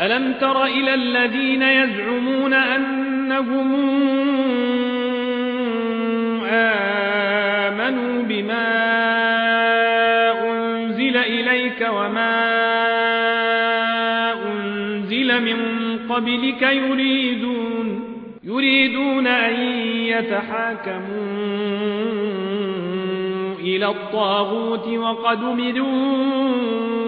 ألم تر إلى الذين يزعمون أنهم آمنوا بما أنزل إليك وما أنزل من قبلك يريدون يريدون أن يتحاكموا إلى الطاغوت وقد مروا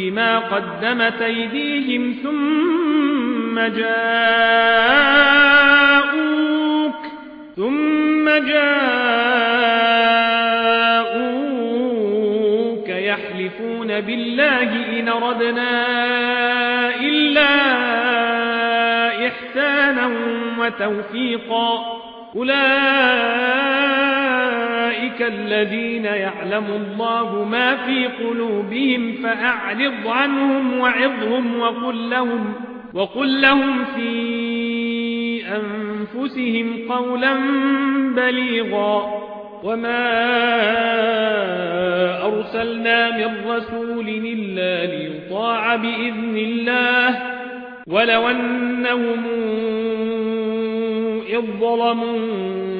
بما قدمت أيديهم ثم جاءوك ثم جاءوك يحلفون بالله إن ردنا إلا إحسانا وتوفيقا أولئك الذين يعلم الله ما في قلوبهم فأعرض عنهم وعظهم وقل لهم, وقل لهم في أنفسهم قولا بليغا. وما أرسلنا من رسول إلا ليطاع بإذن الله. ولو أنهم إذ ظلموا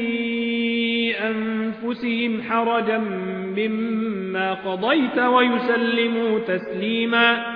أنفسهم حرجا مما قضيت ويسلموا تسليما.